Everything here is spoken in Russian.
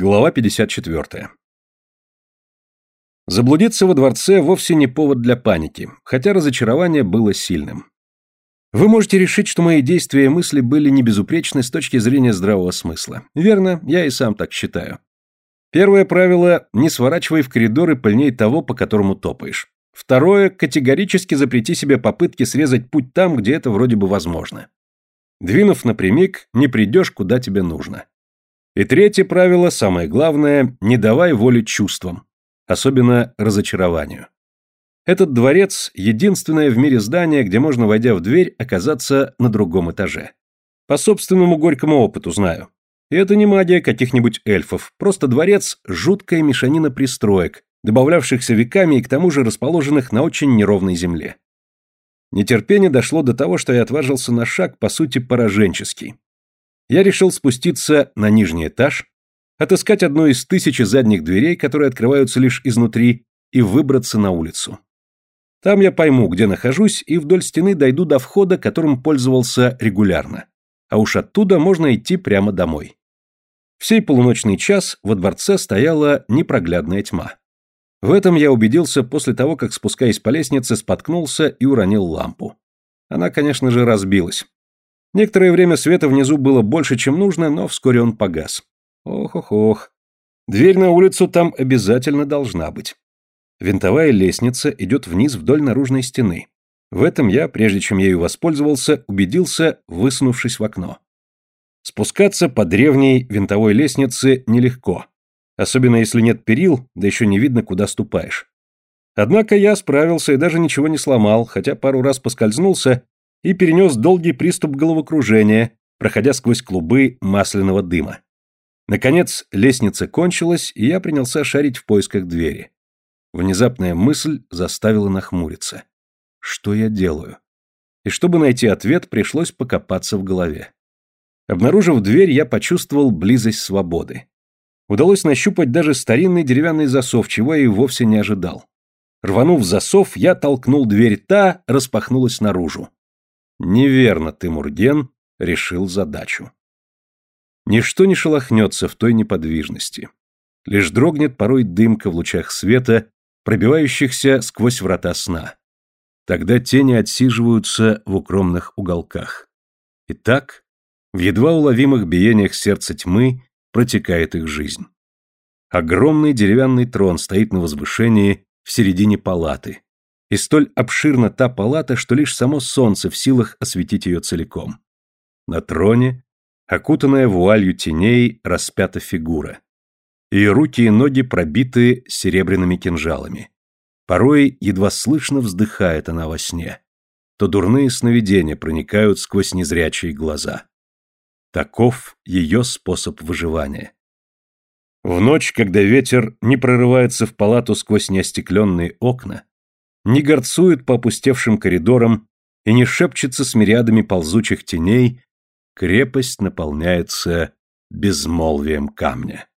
Глава 54. Заблудиться во дворце вовсе не повод для паники, хотя разочарование было сильным. Вы можете решить, что мои действия и мысли были не безупречны с точки зрения здравого смысла. Верно, я и сам так считаю. Первое правило – не сворачивай в коридоры пыльней того, по которому топаешь. Второе – категорически запрети себе попытки срезать путь там, где это вроде бы возможно. Двинув напрямик, не придешь, куда тебе нужно. И третье правило, самое главное, не давай воли чувствам, особенно разочарованию. Этот дворец – единственное в мире здание, где можно, войдя в дверь, оказаться на другом этаже. По собственному горькому опыту знаю. И это не магия каких-нибудь эльфов, просто дворец – жуткая мешанина пристроек, добавлявшихся веками и к тому же расположенных на очень неровной земле. Нетерпение дошло до того, что я отважился на шаг, по сути, пораженческий я решил спуститься на нижний этаж, отыскать одну из тысячи задних дверей, которые открываются лишь изнутри, и выбраться на улицу. Там я пойму, где нахожусь, и вдоль стены дойду до входа, которым пользовался регулярно. А уж оттуда можно идти прямо домой. В сей полуночный час во дворце стояла непроглядная тьма. В этом я убедился после того, как, спускаясь по лестнице, споткнулся и уронил лампу. Она, конечно же, разбилась. Некоторое время света внизу было больше, чем нужно, но вскоре он погас. Ох-ох-ох. Дверь на улицу там обязательно должна быть. Винтовая лестница идет вниз вдоль наружной стены. В этом я, прежде чем ею воспользовался, убедился, высунувшись в окно. Спускаться по древней винтовой лестнице нелегко. Особенно если нет перил, да еще не видно, куда ступаешь. Однако я справился и даже ничего не сломал, хотя пару раз поскользнулся и перенес долгий приступ головокружения, проходя сквозь клубы масляного дыма. Наконец, лестница кончилась, и я принялся шарить в поисках двери. Внезапная мысль заставила нахмуриться. Что я делаю? И чтобы найти ответ, пришлось покопаться в голове. Обнаружив дверь, я почувствовал близость свободы. Удалось нащупать даже старинный деревянный засов, чего я и вовсе не ожидал. Рванув засов, я толкнул дверь, та распахнулась наружу. Неверно ты, Мурген, решил задачу. Ничто не шелохнется в той неподвижности. Лишь дрогнет порой дымка в лучах света, пробивающихся сквозь врата сна. Тогда тени отсиживаются в укромных уголках. И так, в едва уловимых биениях сердца тьмы протекает их жизнь. Огромный деревянный трон стоит на возвышении в середине палаты, и столь обширна та палата, что лишь само солнце в силах осветить ее целиком. На троне, окутанная вуалью теней, распята фигура. Ее руки и ноги пробиты серебряными кинжалами. Порой едва слышно вздыхает она во сне. То дурные сновидения проникают сквозь незрячие глаза. Таков ее способ выживания. В ночь, когда ветер не прорывается в палату сквозь неостекленные окна, не горцует по опустевшим коридорам и не шепчется с мириадами ползучих теней, крепость наполняется безмолвием камня.